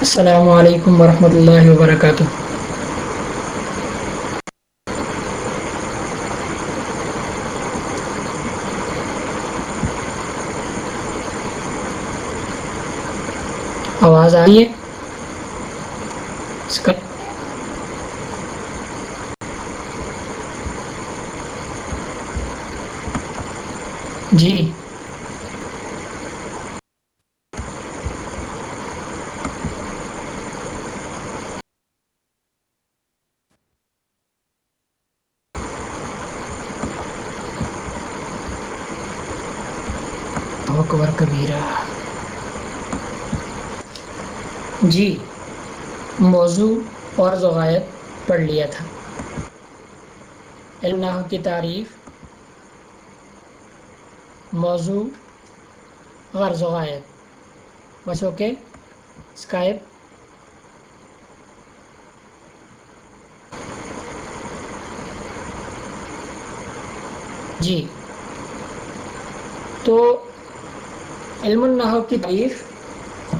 السلام علیکم ورحمۃ اللہ وبرکاتہ۔ آواز آئی ہے؟ اس کا جی۔ اکبر کبیرہ۔ جی موضوع اور ضوایت پڑھ لیا تھا۔ الہ کی تعریف۔ موضوع غرض وغیرہ بس اوکے، اسکائپ۔ جی۔ تو علم النحو کی تعریف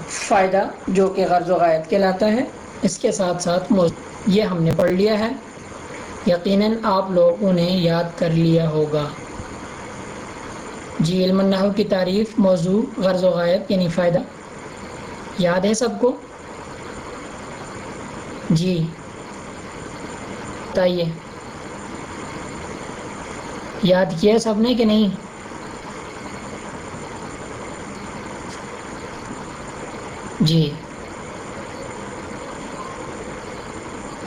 فائدہ جو کہ غرض و غائب کہلاتا ہے، اس کے ساتھ ساتھ موضوع یہ ہم نے پڑھ لیا ہے۔ یقیناً آپ لوگوں نے یاد کر لیا ہوگا۔ جی علم النحو کی تعریف، موضوع، غرض و غائب یعنی فائدہ۔ یاد ہے سب کو؟ جی۔ بتائیے۔ یاد کیا سب نے کہ نہیں؟ جی۔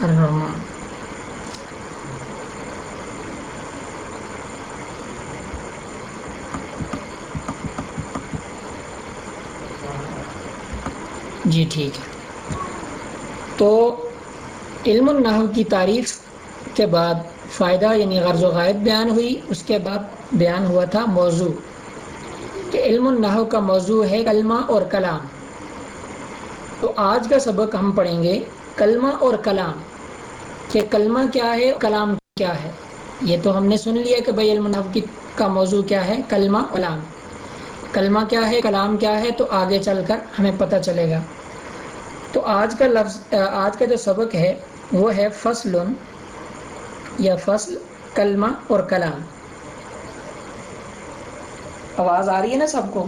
الرحمن جی ٹھیک ہے۔ تو علم النحو کی تعریف کے بعد فائدہ یعنی غرض و غائب بیان ہوئی، اس کے بعد بیان ہوا تھا موضوع۔ کہ علم النحو کا موضوع ہے کلمہ اور کلام۔ تو آج کا سبق ہم پڑھیں گے کلمہ اور کلام کہ کلمہ کیا ہے کلام کیا ہے۔ یہ تو ہم نے سن لیا کہ بھائی علم کا موضوع کیا ہے، کلمہ کلام۔ کلمہ کیا ہے، کلام کیا ہے تو آگے چل کر ہمیں پتہ چلے گا۔ تو آج کا لفظ، آج کا جو سبق ہے وہ ہے فصل یا فصل، کلمہ اور کلام۔ آواز آ رہی ہے نا سب کو؟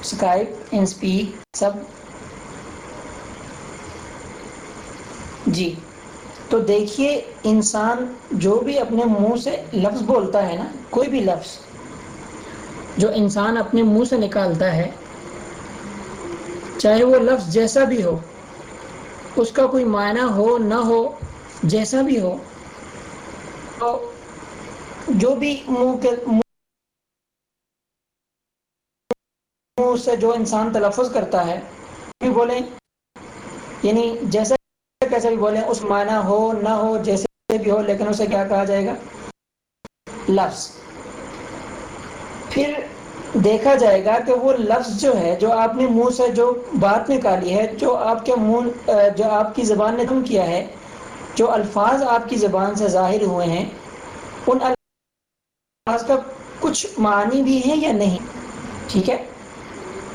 اسکائپ ان اسپیک سب۔ جی۔ تو دیکھیے، انسان جو بھی اپنے منہ سے لفظ بولتا ہے نا، کوئی بھی لفظ جو انسان اپنے منہ سے نکالتا ہے، چاہے وہ لفظ جیسا بھی ہو، اس کا کوئی معنی ہو، نہ ہو، جیسا بھی ہو، تو جو بھی منہ کے، منہ سے جو انسان تلفظ کرتا ہے بھی بولیں۔ یعنی جیسا کیسے بھی بولیں، اس معنی ہو، نہ ہو، جیسے بھی ہو، لیکن اسے کیا کہا جائے گا؟ لفظ۔ پھر دیکھا جائے گا کہ وہ لفظ جو ہے، جو آپ نے منہ سے جو بات نکالی ہے، جو آپ کے منہ، جو آپ کی زبان نے کم کیا ہے، جو الفاظ آپ کی زبان سے ظاہر ہوئے ہیں، ان الفاظ کا کچھ معنی بھی ہے یا نہیں؟ ٹھیک ہے؟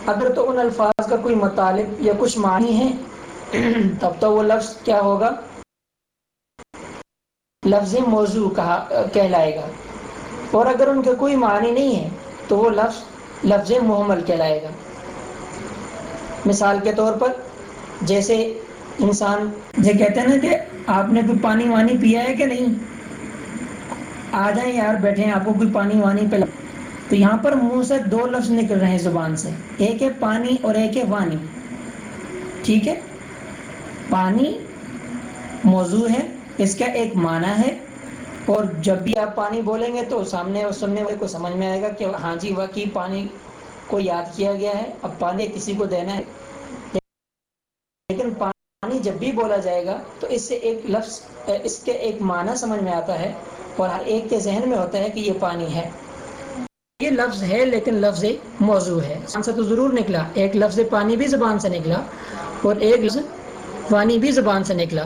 اگر تو ان الفاظ کا کوئی مطالب یا کچھ معنی ہے تب تو وہ لفظ کیا ہوگا لفظ موضوع کہا کہلائے گا اور اگر ان کے کوئی معنی نہیں ہے تو وہ لفظ لفظ محمل کہلائے گا مثال کے طور پر جیسے انسان یہ کہتے ہیں نا کہ آپ نے کوئی پانی وانی پیا ہے کہ نہیں آ جائیں یار بیٹھے ہیں آپ کو کوئی پانی وانی پلا تو یہاں پر منہ سے دو لفظ نکل رہے ہیں زبان سے ایک ہے پانی اور ایک ہے وانی ٹھیک ہے پانی موضوع ہے، اس کا ایک معنی ہے۔ اور جب بھی آپ پانی بولیں گے تو سامنے اور سننے والے کو سمجھ میں آئے گا کہ ہاں جی واقعی پانی کو یاد کیا گیا ہے۔ اب پانی کسی کو دینا ہے۔ لیکن پانی جب بھی بولا جائے گا تو اس سے ایک لفظ، اس کے ایک معنی سمجھ میں آتا ہے۔ اور ہر ایک کے ذہن میں ہوتا ہے کہ یہ پانی ہے۔ یہ لفظ ہے لیکن لفظ موضوع ہے۔ زبان سے تو ضرور نکلا۔ ایک لفظ پانی بھی زبان سے نکلا۔ اور ایک لفظ وانی بھی زبان سے نکلا۔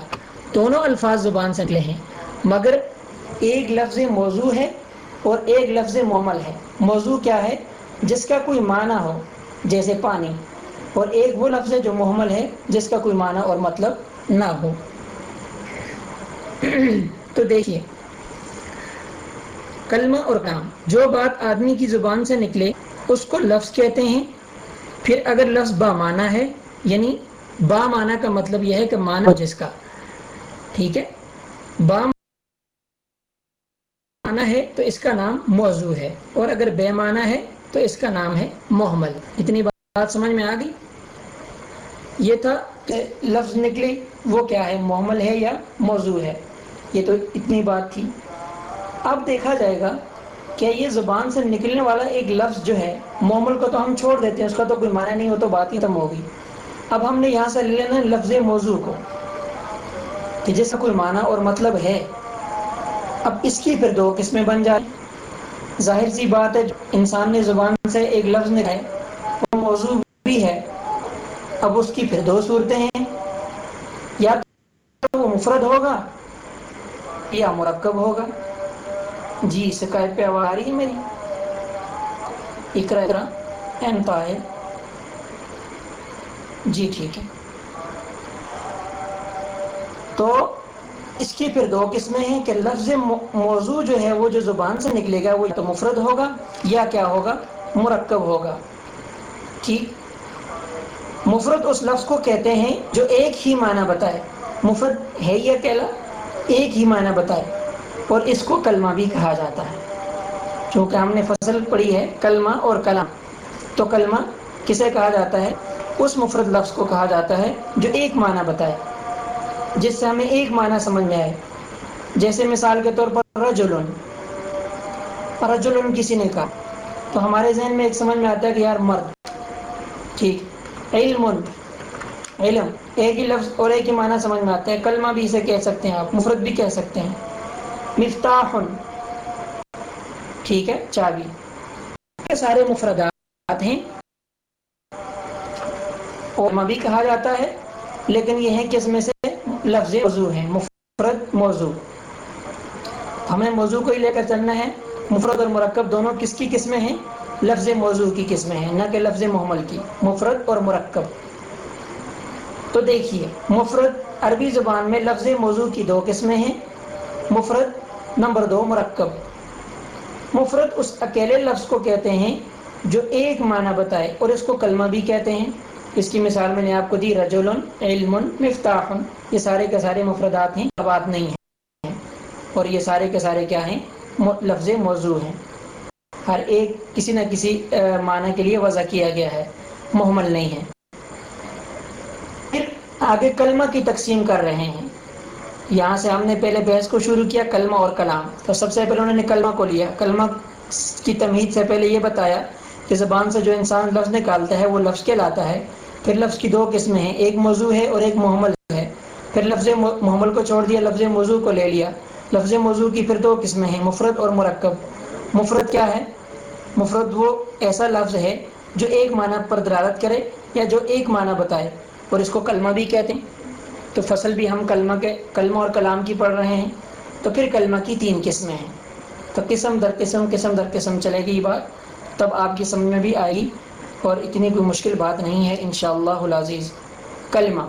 دونوں الفاظ زبان سے نکلے ہیں۔ مگر ایک لفظ موضوع ہے اور ایک لفظ محمل ہے۔ موضوع کیا ہے؟ جس کا کوئی معنی ہو، جیسے پانی۔ اور ایک وہ لفظ ہے جو محمل ہے، جس کا کوئی معنی اور مطلب نہ ہو۔ تو دیکھیے۔ کلمہ اور کام جو بات آدمی کی زبان سے نکلے، اس کو لفظ کہتے ہیں۔ پھر اگر لفظ با معنی ہے یعنی با معنی کا مطلب یہ ہے کہ معنی جس کا۔ ٹھیک ہے؟ با معنی ہے تو اس کا نام موضوع ہے، اور اگر بے معنی ہے تو اس کا نام ہے محمل۔ اتنی بات سمجھ میں آ گئی؟ یہ تھا کہ لفظ نکلی، وہ کیا ہے، محمل ہے یا موضوع ہے؟ یہ تو اتنی بات تھی۔ اب دیکھا جائے گا کہ یہ زبان سے نکلنے والا ایک لفظ جو ہے، محمل کو تو ہم چھوڑ دیتے ہیں، اس کا تو کوئی معنی نہیں ہو تو بات ہی ختم ہوگی اب ہم نے یہاں سے لے لینا لفظ موضوع کو، کہ جس کا کوئی معنی اور مطلب ہے۔ اب اس کی پھر دو قسمیں بن جائیں۔ ظاہر سی بات ہے، انسان نے زبان سے ایک لفظ نکلے وہ موضوع بھی ہے۔ اب اس کی پھر دو صورتیں ہیں۔ یا تو وہ مفرد ہوگا، یا مرکب ہوگا۔ جی شکایت پہ آواز آ رہی ہے میری۔ اقرا اقرا انتا ہے۔ جی ٹھیک ہے۔ تو اس کی پھر دو قسمیں ہیں کہ لفظ موضوع جو ہے وہ جو زبان سے نکلے گا وہ تو مفرد ہوگا یا کیا ہوگا؟ مرکب ہوگا۔ ٹھیک۔ مفرد اس لفظ کو کہتے ہیں جو ایک ہی معنی بتائے۔ مفرد ہے یا کہلا؟ ایک ہی معنی بتائے۔ اور اس کو کلمہ بھی کہا جاتا ہے۔ چونکہ ہم نے فصل پڑھی ہے، کلمہ اور کلام۔ تو کلمہ کسے کہا جاتا ہے؟ اس مفرد لفظ کو کہا جاتا ہے جو ایک معنی بتائے، جس سے ہمیں ایک معنی سمجھ میں آئے۔ جیسے مثال کے طور پر رجلن رجلن کسی نے کہا۔ تو ہمارے ذہن میں ایک سمجھ میں آتا ہے کہ یار مرد۔ ٹھیک۔ علم علم، ایک ہی لفظ اور ایک ہی معنی سمجھ میں آتا ہے۔ کلمہ بھی اسے کہہ سکتے ہیں آپ، مفرد بھی کہہ سکتے ہیں۔ مفتاح ٹھیک ہے، چابی۔ یہ سارے مفردات ہیں۔ اور بھی کہا جاتا ہے، لیکن یہ ہے کس میں سے لفظ موضوع ہے مفرد موضوع۔ ہمیں موضوع کو ہی لے کر چلنا ہے۔ مفرد اور مرکب دونوں کس کی قسمیں ہیں؟ لفظ موضوع کی قسمیں ہیں، نہ کہ لفظ محمل کی۔ مفرد اور مرکب۔ تو دیکھیے، مفرد عربی زبان میں لفظ موضوع کی دو قسمیں ہیں۔ مفرد نمبر دو، مرکب۔ مفرد اس اکیلے لفظ کو کہتے ہیں جو ایک معنی بتائے اور اس کو کلمہ بھی کہتے ہیں۔ اس کی مثال میں نے آپ کو دی، رجل، علم، مفتاح، یہ سارے کے سارے مفردات ہیں بات نہیں ہیں۔ اور یہ سارے کے سارے کیا ہیں؟ لفظ موضوع ہیں۔ ہر ایک کسی نہ کسی معنی کے لیے وضع کیا گیا ہے، محمل نہیں ہے۔ پھر آگے کلمہ کی تقسیم کر رہے ہیں۔ یہاں سے ہم نے پہلے بحث کو شروع کیا، کلمہ اور کلام۔ تو سب سے پہلے انہوں نے کلمہ کو لیا۔ کلمہ کی تمہید سے پہلے یہ بتایا کہ زبان سے جو انسان لفظ نکالتا ہے، وہ لفظ کے لاتا ہے۔ پھر لفظ کی دو قسمیں ہیں، ایک موضوع ہے اور ایک محمل ہے۔ پھر لفظ محمل کو چھوڑ دیا، لفظ موضوع کو لے لیا۔ لفظ موضوع کی پھر دو قسمیں ہیں، مفرد اور مرکب۔ مفرد کیا ہے؟ مفرد وہ ایسا لفظ ہے جو ایک معنی پر درارت کرے یا جو ایک معنی بتائے، اور اس کو کلمہ بھی کہتے ہیں۔ تو فصل بھی ہم کلمہ کے، کلمہ اور کلام کی پڑھ رہے ہیں۔ تو پھر کلمہ کی تین قسمیں ہیں۔ تو قسم در قسم قسم در قسم چلے گی یہ بات۔ تب آپ کی سمجھ میں بھی آئے گی۔ اور اتنی کوئی مشکل بات نہیں ہے انشاءاللہ العزیز. کلمہ.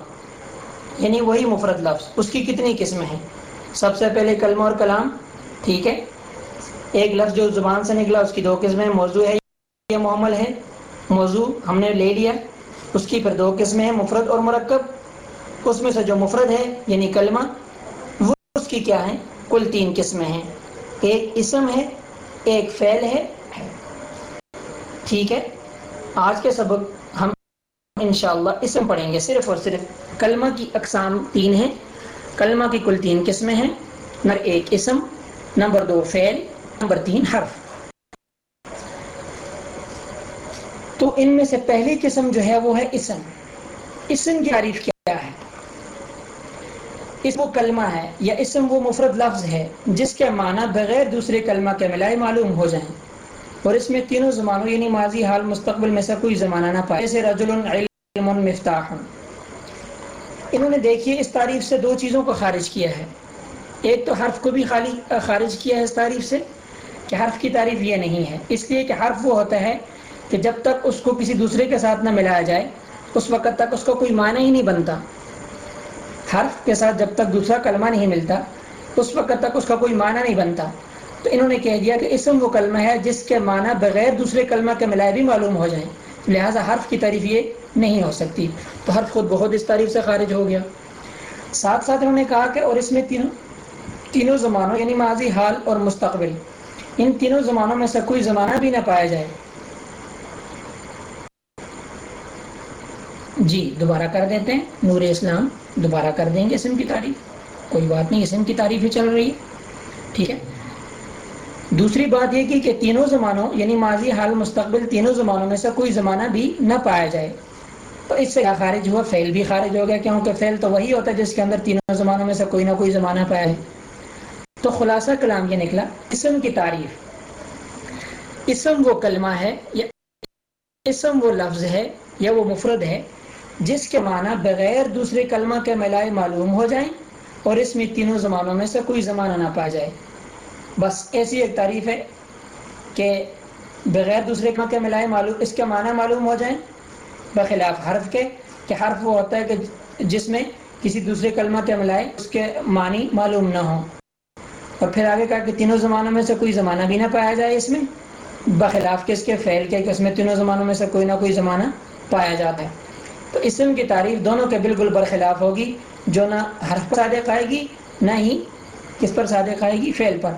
یعنی وہی مفرد لفظ. اس کی کتنی قسمیں ہیں؟ سب سے پہلے کلمہ اور کلام. ٹھیک ہے؟ ایک لفظ جو زبان سے نکلا، اس کی دو قسمیں. موضوع ہے، یہ محمل ہے. موضوع ہم نے لے لیا. اس کی پھر دو قسمیں ہیں، مفرد اور مرکب. اس میں سے جو مفرد ہے یعنی کلمہ، وہ اس کی کیا ہیں؟ کل تین قسمیں ہیں. ایک اسم ہے، ایک فعل ہے. ٹھیک ہے؟ آج کے سبق ہم انشاءاللہ اسم پڑھیں گے صرف اور صرف کلمہ کی اقسام تین ہیں۔ کلمہ کی کل تین قسمیں ہیں۔ نمبر ایک اسم، نمبر دو فعل، نمبر تین حرف۔ تو ان میں سے پہلی قسم جو ہے وہ ہے اسم۔ اسم کی تعریف کیا ہے؟ اس وہ کلمہ ہے یا اسم وہ مفرد لفظ ہے جس کے معنی بغیر دوسرے کلمہ کے ملائے معلوم ہو جائیں۔ اور اس میں تینوں زمانوں یعنی ماضی، حال، مستقبل میں سے کوئی زمانہ نہ پائے۔ جیسے رجل علم مفتاح۔ انہوں نے دیکھیے، اس تعریف سے دو چیزوں کو خارج کیا ہے۔ ایک تو حرف کو بھی خالی خارج کیا ہے اس تعریف سے کہ حرف کی تعریف یہ نہیں ہے۔ اس لیے کہ حرف وہ ہوتا ہے کہ جب تک اس کو کسی دوسرے کے ساتھ نہ ملایا جائے، اس وقت تک اس کو کوئی معنی ہی نہیں بنتا۔ حرف کے ساتھ جب تک دوسرا کلمہ نہیں ملتا، اس وقت تک اس کا کوئی معنی نہیں بنتا۔ تو انہوں نے کہہ دیا کہ اسم وہ کلمہ ہے جس کے معنی بغیر دوسرے کلمہ کے ملائے بھی معلوم ہو جائیں۔ لہٰذا حرف کی تعریف یہ نہیں ہو سکتی۔ تو حرف خود بہت اس تعریف سے خارج ہو گیا۔ ساتھ ساتھ انہوں نے کہا کہ اور اس میں تینوں تینوں زمانوں یعنی ماضی، حال اور مستقبل۔ ان تینوں زمانوں میں سے کوئی زمانہ بھی نہ پایا جائے۔ جی دوبارہ کر دیتے ہیں۔ نور اسلام، دوبارہ کر دیں گے اسم کی تعریف۔ کوئی بات نہیں، اسم کی تعریف ہی چل رہی ہے۔ ٹھیک ہے۔ دوسری بات یہ کہ تینوں زمانوں یعنی ماضی، حال، مستقبل تینوں زمانوں میں سے کوئی زمانہ بھی نہ پایا جائے۔ تو اس سے کیا خارج ہوا؟ فیل بھی خارج ہو گیا، کیونکہ فیل تو وہی ہوتا ہے جس کے اندر تینوں زمانوں میں سے کوئی نہ کوئی زمانہ پایا ہے۔ تو خلاصہ کلام یہ نکلا، اسم کی تعریف۔ اسم وہ کلمہ ہے، یا اسم وہ لفظ ہے، یا وہ مفرد ہے، جس کے معنی بغیر دوسرے کلمہ کے ملائے معلوم ہو جائیں اور اس میں تینوں زمانوں میں سے کوئی زمانہ نہ پا جائے۔ بس ایسی ایک تعریف ہے کہ بغیر دوسرے کلمہ کے ملائے معلوم اس کے معنی معلوم ہو جائیں، بخلاف حرف کے، کہ حرف وہ ہوتا ہے کہ جس میں کسی دوسرے کلمہ کے ملائے اس کے معنی معلوم نہ ہوں۔ اور پھر آگے کہا کہ تینوں زمانوں میں سے کوئی زمانہ بھی نہ پایا جائے اس میں، بخلاف کے اس کے، فعل کے کہ اس میں تینوں زمانوں میں سے کوئی نہ کوئی زمانہ پایا جاتا ہے۔ تو اسم کی تعریف دونوں کے بالکل برخلاف ہوگی، جو نہ حرف صادق آئے گی، نہ ہی کس پر صادق آئے گی؟ فعل پر۔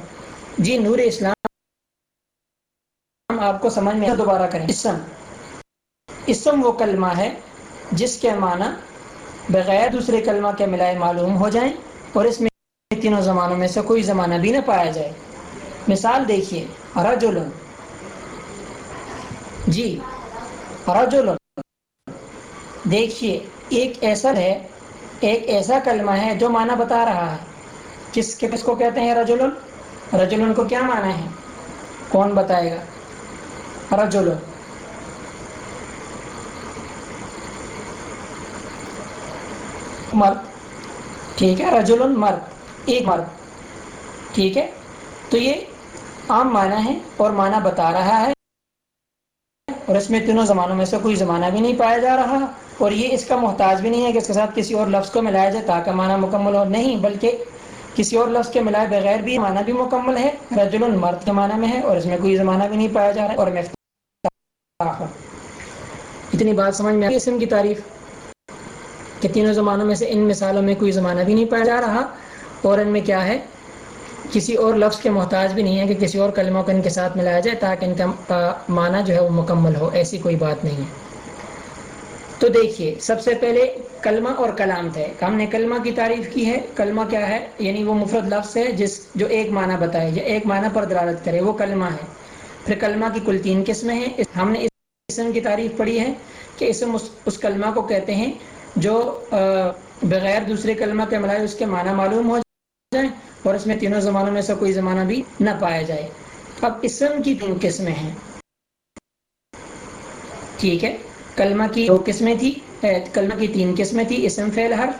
جی نور اسلام۔ آپ کو سمجھ میں دوبارہ کریں۔ اسم۔ اسم وہ کلمہ ہے جس کے معنی بغیر دوسرے کلمہ کے ملائے معلوم ہو جائیں اور اس میں تینوں زمانوں میں سے کوئی زمانہ بھی نہ پایا جائے۔ مثال دیکھیے رجل جی رجل دیکھیے، ایک ایسا ہے، ایک ایسا کلمہ ہے جو معنی بتا رہا ہے۔ کس کے کس کو کہتے ہیں رجل رجل کو کیا معنی ہے؟ کون بتائے گا؟ رجل مرد۔ ٹھیک ہے رجل مرد۔ ایک مرد۔ ٹھیک ہے، تو یہ عام معنی ہے اور معنی بتا رہا ہے۔ اور اس میں تینوں زمانوں میں سے کوئی زمانہ بھی نہیں پایا جا رہا۔ اور یہ اس کا محتاج بھی نہیں ہے کہ اس کے ساتھ کسی اور لفظ کو ملایا جائے تاکہ معنی مکمل ہو۔ نہیں، بلکہ کسی اور لفظ کے ملائے بغیر بھی معنی بھی مکمل ہے، رجل مرد کے معنی میں ہے اور اس میں کوئی زمانہ بھی نہیں پایا جا رہا ہے اور میں اتنی بات سمجھ میں اسم کی تعریف؟ کہ تینوں زمانوں میں سے ان مثالوں میں کوئی زمانہ بھی نہیں پایا جا رہا اور ان میں کیا ہے؟ کسی اور لفظ کے محتاج بھی نہیں ہے کہ کسی اور کلموں کو ان کے ساتھ ملایا جائے تاکہ ان کا معنی جو ہے وہ مکمل ہو، ایسی کوئی بات نہیں ہے۔ تو دیکھیے سب سے پہلے کلمہ اور کلام تھے۔ ہم نے کلمہ کی تعریف کی ہے۔ کلمہ کیا ہے؟ یعنی وہ مفرد لفظ ہے جس جو ایک معنی بتائے یا ایک معنی پر دلالت کرے وہ کلمہ ہے۔ پھر کلمہ کی کل تین قسمیں ہیں۔ ہم نے اسم کی تعریف پڑھی ہے کہ اسم اس, اس کلمہ کو کہتے ہیں جو بغیر دوسرے کلمہ کے ملائے اس کے معنی معلوم ہو جائیں اور اس میں تینوں زمانوں میں سے کوئی زمانہ بھی نہ پایا جائے۔ اب اسم کی تین قسمیں ہیں۔ ٹھیک ہے؟ کلمہ کی دو قسمیں تھی کلمہ کی تین قسمیں تھی، اسم، فعل، حرف۔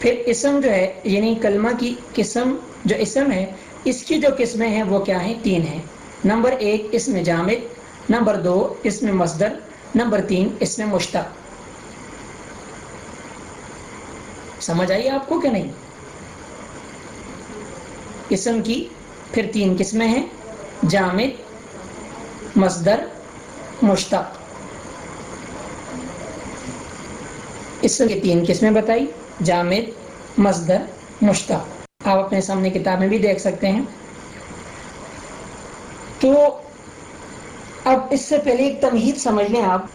پھر اسم جو ہے یعنی کلمہ کی قسم جو اسم ہے، اس کی جو قسمیں ہیں، وہ کیا ہیں؟ تین ہیں۔ نمبر ایک، اسم جامد۔ نمبر دو، اسم مصدر۔ نمبر تین، اسم مشتق۔ سمجھ آئی آپ کو کہ نہیں؟ اسم کی پھر تین قسمیں ہیں، جامد، مصدر، مشتق۔ اسم کی تین قسمیں بتائی؟ جامد، مصدر مشتق آپ اپنے سامنے کتاب میں بھی دیکھ سکتے ہیں۔ تو اب اس سے پہلے ایک تمہید سمجھ لیں آپ۔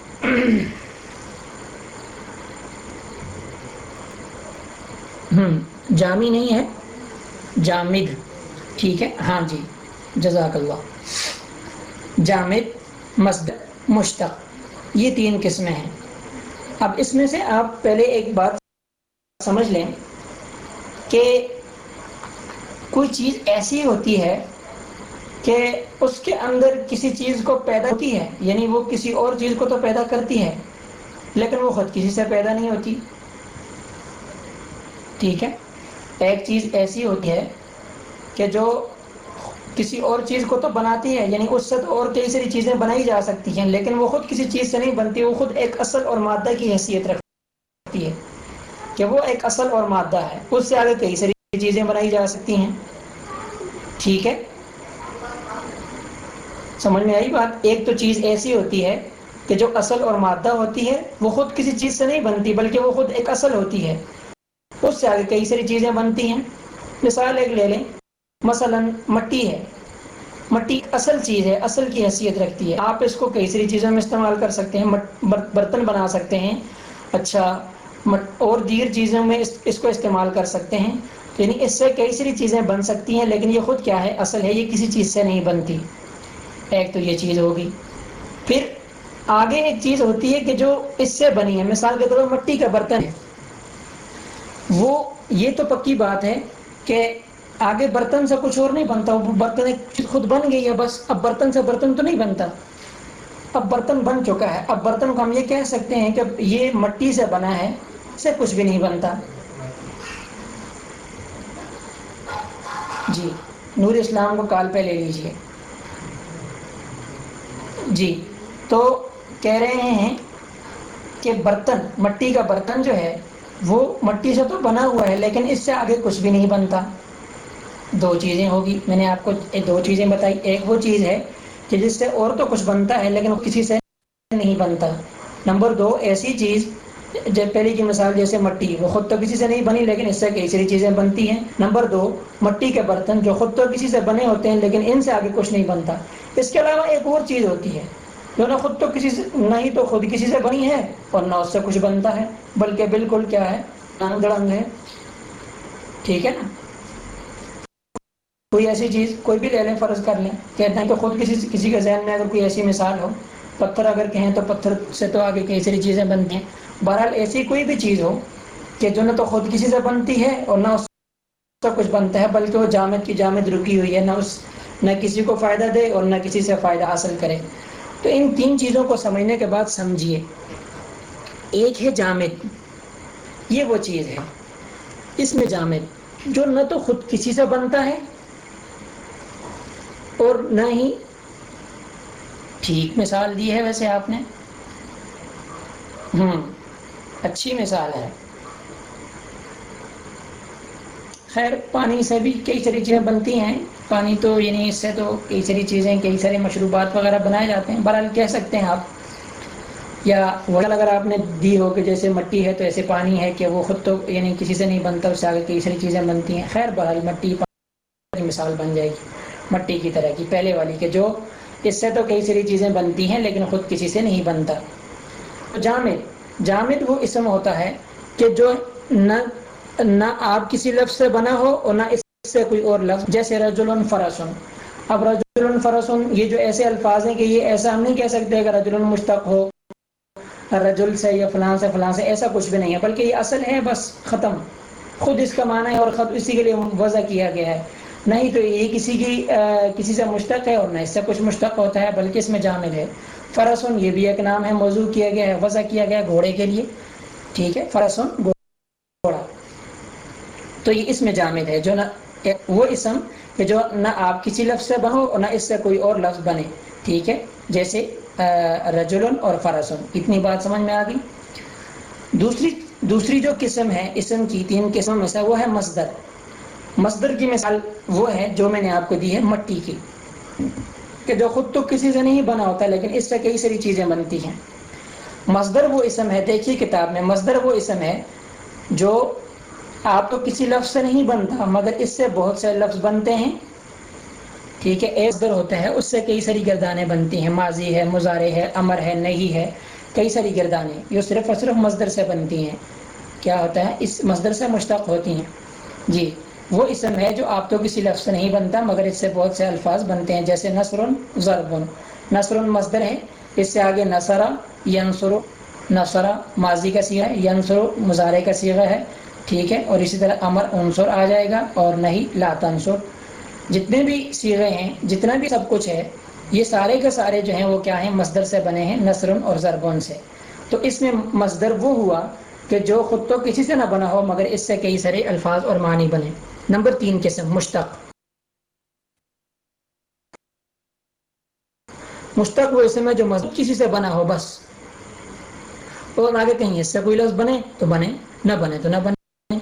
ہوں جامع نہیں ہے، جامد۔ ٹھیک ہے؟ ہاں جی جزاک اللہ۔ جامد، مصدر مشتق یہ تین قسمیں ہیں۔ اب اس میں سے آپ پہلے ایک بات سمجھ لیں کہ کوئی چیز ایسی ہوتی ہے کہ اس کے اندر کسی چیز کو پیدا ہوتی ہے یعنی وہ کسی اور چیز کو تو پیدا کرتی ہے، لیکن وہ خود کسی سے پیدا نہیں ہوتی۔ ٹھیک ہے؟ ایک چیز ایسی ہوتی ہے کہ جو کسی اور چیز کو تو بناتی ہے یعنی اس سے تو اور کئی ساری چیزیں بنائی جا سکتی ہیں، لیکن وہ خود کسی چیز سے نہیں بنتی، وہ خود ایک اصل اور مادہ کی حیثیت رکھتی ہے کہ وہ ایک اصل اور مادہ ہے۔ اس سے آگے کئی ساری چیزیں بنائی جا سکتی ہیں۔ ٹھیک ہے؟ سمجھ میں آئی بات؟ ایک تو چیز ایسی ہوتی ہے کہ جو اصل اور مادہ ہوتی ہے، وہ خود کسی چیز سے نہیں بنتی، بلکہ وہ خود ایک اصل ہوتی ہے۔ اس سے آگے کئی ساری چیزیں بنتی ہیں۔ مثال ایک لے لیں۔ مثلا مٹی ہے۔ مٹی اصل چیز ہے، اصل کی حیثیت رکھتی ہے۔ آپ اس کو کئی ساری چیزوں میں استعمال کر سکتے ہیں برتن بنا سکتے ہیں۔ اچھا اور دیر چیزوں میں اس کو استعمال کر سکتے ہیں۔ یعنی اس سے کئی ساری چیزیں بن سکتی ہیں، لیکن یہ خود کیا ہے؟ اصل ہے، یہ کسی چیز سے نہیں بنتی۔ ایک تو یہ چیز ہوگی۔ پھر آگے ایک چیز ہوتی ہے کہ جو اس سے بنی ہے، مثال کے طور پر مٹی کا برتن ہے۔ وہ یہ تو پکی بات ہے کہ آگے برتن سے کچھ اور نہیں بنتا، وہ برتن خود بن گئی ہے بس، اب برتن سے برتن تو نہیں بنتا۔ اب برتن بن چکا ہے۔ اب برتن کو ہم یہ کہہ سکتے ہیں کہ یہ مٹی سے بنا ہے سے کچھ بھی نہیں بنتا۔ جی نور اسلام کو کال پہ لے لیجیے۔ جی تو کہہ رہے ہیں کہ برتن، مٹی کا برتن جو ہے، وہ مٹی سے تو بنا ہوا ہے، لیکن اس سے آگے کچھ بھی نہیں بنتا۔ دو چیزیں ہوگی۔ میں نے آپ کو دو چیزیں بتائی۔ ایک وہ چیز ہے کہ جس سے اور تو کچھ بنتا ہے لیکن وہ کسی سے نہیں بنتا۔ نمبر دو، ایسی چیز، جب پہلی کی مثال جیسے مٹی، وہ خود تو کسی سے نہیں بنی لیکن اس سے کئی ساری چیزیں بنتی ہیں۔ نمبر دو، مٹی کے برتن جو خود تو کسی سے بنے ہوتے ہیں لیکن ان سے آگے کچھ نہیں بنتا۔ اس کے علاوہ ایک اور چیز ہوتی ہے۔ جو نہ خود تو کسی سے، نہ ہی تو خود کسی سے بنی ہے اور نہ اس سے کچھ بنتا ہے، بلکہ بالکل کیا ہے؟ رنگ ہے۔ ٹھیک ہے نا؟ کوئی ایسی چیز، کوئی بھی لے لیں، فرض کر لیں۔ کہتے ہیں کہ خود کسی کسی کے ذہن میں اگر کوئی ایسی مثال ہو، پتھر اگر کہیں تو پتھر سے تو آگے کئی ساری چیزیں بنتی ہیں۔ بہرحال ایسی کوئی بھی چیز ہو کہ جو نہ تو خود کسی سے بنتی ہے اور نہ اس سے کچھ بنتا ہے، بلکہ وہ جامد کی جامد رکی ہوئی ہے، نہ اس، نہ کسی کو فائدہ دے اور نہ کسی سے فائدہ حاصل کرے۔ تو ان تین چیزوں کو سمجھنے کے بعد سمجھیے۔ ایک ہے جامد، یہ وہ چیز ہے اس میں جامد جو نہ تو خود کسی سے بنتا ہے اور نہ ہی ٹھیک مثال دی ہے ویسے آپ نے؟ ہوں اچھی مثال ہے۔ خیر، پانی سے بھی کئی ساری چیزیں بنتی ہیں۔ پانی تو یعنی اس سے تو کئی ساری چیزیں، کئی سارے مشروبات وغیرہ بنائے جاتے ہیں۔ بہرحال کہہ سکتے ہیں آپ۔ یا وغیرہ اگر آپ نے دی ہو کہ جیسے مٹی ہے تو ایسے پانی ہے کہ وہ خود تو یعنی کسی سے نہیں بنتا، اس سے آگے کئی ساری چیزیں بنتی ہیں۔ خیر، بہرحال مٹی پانی مثال بن جائے گی۔ مٹی کی طرح کی، پہلے والی کہ جو اس سے تو کئی ساری چیزیں بنتی ہیں لیکن خود کسی سے نہیں بنتا۔ جامد جامد وہ اسم ہوتا ہے کہ جو نہ نہ آپ کسی لفظ سے بنا ہو اور نہ اس سے کوئی اور لفظ۔ جیسے رجل فرسن۔ اب رجل فرسن یہ جو ایسے الفاظ ہیں کہ یہ ایسا ہم نہیں کہہ سکتے کہ رجل مشتق ہو، رجل سے یا فلاں سے فلاں سے، ایسا کچھ بھی نہیں ہے، بلکہ یہ اصل ہے، بس ختم۔ خود اس کا معنی ہے اور خود اسی کے لیے وضع کیا گیا ہے۔ نہیں، تو یہ کسی کی کسی سے مشتق ہے اور نہ اس سے کچھ مشتق ہوتا ہے، بلکہ اس میں جامد ہے۔ فرسن، یہ بھی ایک نام ہے، موضوع کیا گیا ہے، وضع کیا گیا ہے گھوڑے کے لیے۔ ٹھیک ہے، فرسن، گھوڑا۔ تو یہ اس میں جامد ہے، جو نہ، وہ اسم کہ جو نہ آپ کسی لفظ سے بنو نہ اس سے کوئی اور لفظ بنے۔ ٹھیک ہے، جیسے رجلن اور فرسن۔ اتنی بات سمجھ میں آ گئی؟ دوسری دوسری جو قسم ہے، اسم کی تین قسم میں سے وہ ہے مصدر۔ مصدر کی مثال وہ ہے جو میں نے آپ کو دی ہے مٹی کی، کہ جو خود تو کسی سے نہیں بنا ہوتا لیکن اس سے کئی ساری چیزیں بنتی ہیں۔ مصدر وہ اسم ہے، دیکھیے کتاب میں، مصدر وہ اسم ہے جو آپ تو کسی لفظ سے نہیں بنتا، مگر اس سے بہت سے لفظ بنتے ہیں۔ ٹھیک ہے ایک در ہوتا ہے، اس سے کئی ساری گردانیں بنتی ہیں۔ ماضی ہے مظاہرے ہے، امر ہے نہیں ہے، کئی ساری گردانیں جو صرف اور صرف مصدر سے بنتی ہیں۔ کیا ہوتا ہے؟ اس مصدر سے مشتق ہوتی ہیں۔ جی وہ اسم ہے جو آپ تو کسی لفظ سے نہیں بنتا، مگر اس سے بہت سے الفاظ بنتے ہیں، جیسے نثر ضرب. نثر مصدر ہے، اس سے آگے نثرا ینصر نثرا ماضی کا سیغہ ہے، ینصر مظاہرے کا سیغہ ہے، ٹھیک ہے، اور اسی طرح امر عنصر آ جائے گا، اور نہیں لا تنصر. جتنے بھی سیغے ہیں، جتنا بھی سب کچھ ہے، یہ سارے کے سارے جو ہیں، وہ کیا ہیں؟ مصدر سے بنے ہیں نثر اور ضربون سے. تو اس میں مصدر وہ ہوا کہ جو خود تو کسی سے نہ بنا ہو، مگر اس سے کئی سارے الفاظ اور معنی بنے. نمبر تین قسم مشتق۔ مشتق وہ اسم ہے جو مذہب کسی سے بنا ہو بس۔ اور آگے کہیں اس سے کوئی لفظ بنے تو بنے، نہ بنے تو نہ بنے۔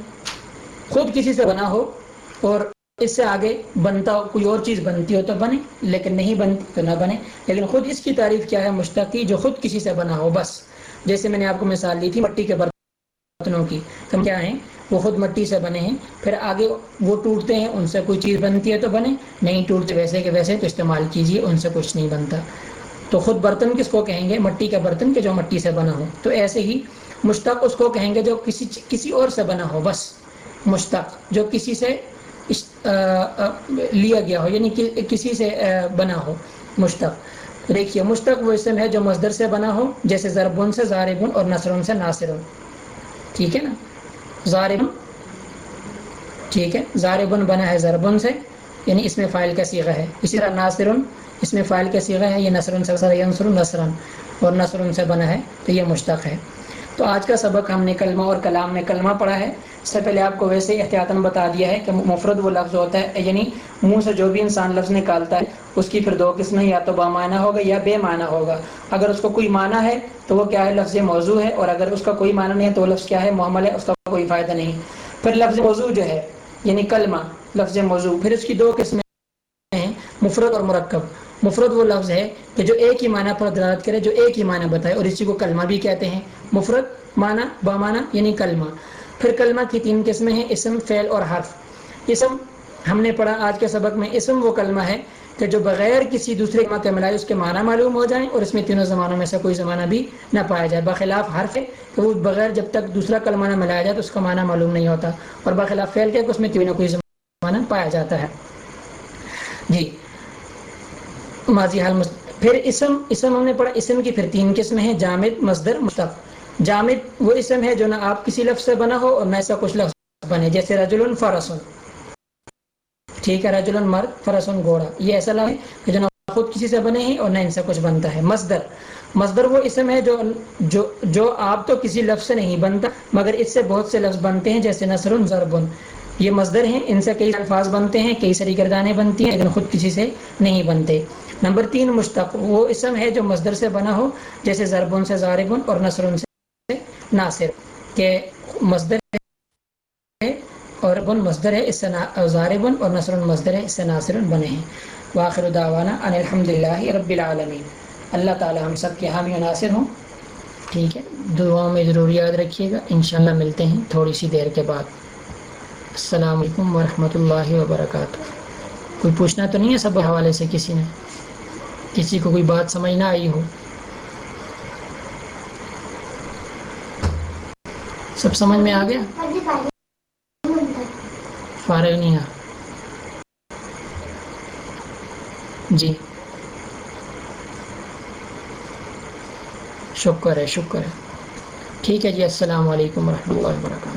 خود کسی سے بنا ہو اور اس سے آگے بنتا ہو، کوئی اور چیز بنتی ہو تو بنے، لیکن نہیں بنتی تو نہ بنے۔ لیکن خود اس کی تعریف کیا ہے مشتقی جو خود کسی سے بنا ہو بس۔ جیسے میں نے آپ کو مثال دی تھی، مٹی کے برتنوں کی۔ ہم کیا ہیں؟ وہ خود مٹی سے بنے ہیں۔ پھر آگے وہ ٹوٹتے ہیں، ان سے کوئی چیز بنتی ہے تو بنے، نہیں ٹوٹتے ویسے کہ ویسے تو استعمال کیجیے ان سے کچھ نہیں بنتا۔ تو خود برتن کس کو کہیں گے؟ مٹی کا برتن کہ جو مٹی سے بنا ہو۔ تو ایسے ہی مشتق اس کو کہیں گے جو کسی کسی اور سے بنا ہو، بس۔ مشتق جو کسی سے لیا گیا ہو یعنی کسی سے بنا ہو۔ مشتق۔ دیکھیے، مشتق وہ اسم ہے جو مصدر سے بنا ہو، جیسے ضربن سے زاربن اور نثرن سے ناصرن ٹھیک ہے نا؟ زاربن ٹھیک ہے زاربن بنا ہے ضربن سے یعنی اس میں فائل کا سیغہ ہے۔ اسی طرح ناصرن، اس میں فائل کا سیغہ ہے، یہ نثر سے نثر اور نثر سے بنا ہے، تو یہ مشتق ہے۔ تو آج کا سبق ہم نے کلمہ اور کلام میں کلمہ پڑھا ہے۔ اس سے پہلے آپ کو ویسے احتیاطاً بتا دیا ہے کہ مفرد وہ لفظ ہوتا ہے یعنی منہ سے جو بھی انسان لفظ نکالتا ہے، اس کی پھر دو قسمیں یا تو با معنی ہوگا یا بے معنی ہوگا۔ اگر اس کو کوئی معنی ہے تو وہ کیا ہے؟ لفظ موضوع ہے، اور اگر اس کا کوئی معنی نہیں ہے تو وہ لفظ کیا ہے؟ محمل ہے، اس کا کوئی فائدہ نہیں۔ پھر لفظ موضوع جو ہے یعنی کلمہ، لفظ موضوع، پھر اس کی دو قسمیں ہیں، مفرد اور مرکب۔ مفرد وہ لفظ ہے کہ جو ایک ہی معنی پر دلالت کرے، جو ایک ہی معنی بتائے، اور اسی کو کلمہ بھی کہتے ہیں۔ مفرد معنی بامانہ یعنی کلمہ۔ پھر کلمہ کی تین قسمیں ہیں، اسم، فعل اور حرف۔ اسم، ہم نے پڑھا آج کے سبق میں، اسم وہ کلمہ ہے کہ جو بغیر کسی دوسرے کلمہ کے ملائے اس کے معنی معلوم ہو جائیں اور اس میں تینوں زمانوں میں سے کوئی زمانہ بھی نہ پایا جائے۔ بخلاف حرف ہے کہ وہ بغیر جب تک دوسرا کلمہ نہ ملایا جائے تو اس کا معنی معلوم نہیں ہوتا۔ اور بخلاف فعل کے اس میں تینوں کوئی زمانہ پایا جاتا ہے۔ جی۔ ماضی حال مست... پھر اسم اسم ہم نے پڑھا، اسم کی پھر تین قسمیں ہیں، جامد، مصدر مستق جامد وہ اسم ہے جو نہ آپ کسی لفظ سے بنا ہو اور نہ ایسا کچھ لفظ بنے، جیسے رجل فرسن۔ ٹھیک ہے، رجل مرد، فرسن گھوڑا۔ یہ ایسا لفظ ہے جو نہ خود کسی سے بنے ہیں اور نہ ان سے کچھ بنتا ہے۔ مصدر۔ مصدر وہ اسم ہے جو جو جو آپ تو کسی لفظ سے نہیں بنتا، مگر اس سے بہت سے لفظ بنتے ہیں، جیسے نثر ضربن یہ مصدر ہیں، ان سے کئی الفاظ بنتے ہیں، کئی ساری گردانیں بنتی ہیں، لیکن خود کسی سے نہیں بنتے۔ نمبر تین، مشتق، وہ اسم ہے جو مصدر سے بنا ہو، جیسے ضربن سے زاربن اور نثر سے ناصر، کہ مصدر ہے اور بن مصدر ہے، اس سے زاربن اور نثر مصدر ہے، اس سے ناصر بنے ہیں۔ واخر دعوانا ان الحمد للہ رب العالمین۔ اللہ تعالی ہم سب کے حامی و ناصر ہوں۔ ٹھیک ہے، دعاؤں میں ضرور یاد رکھیے گا۔ انشاءاللہ ملتے ہیں تھوڑی سی دیر کے بعد۔ السلام علیکم ورحمۃ اللہ وبرکاتہ۔ کوئی پوچھنا تو نہیں ہے سب حوالے سے کسی نے؟ کسی کو کوئی بات سمجھ نہ آئی ہو۔ سب سمجھ میں آ گیا؟ فارغ نہیں آ جی۔ شکر ہے شکر ہے۔ ٹھیک ہے جی السلام علیکم ورحمۃ اللہ وبرکاتہ۔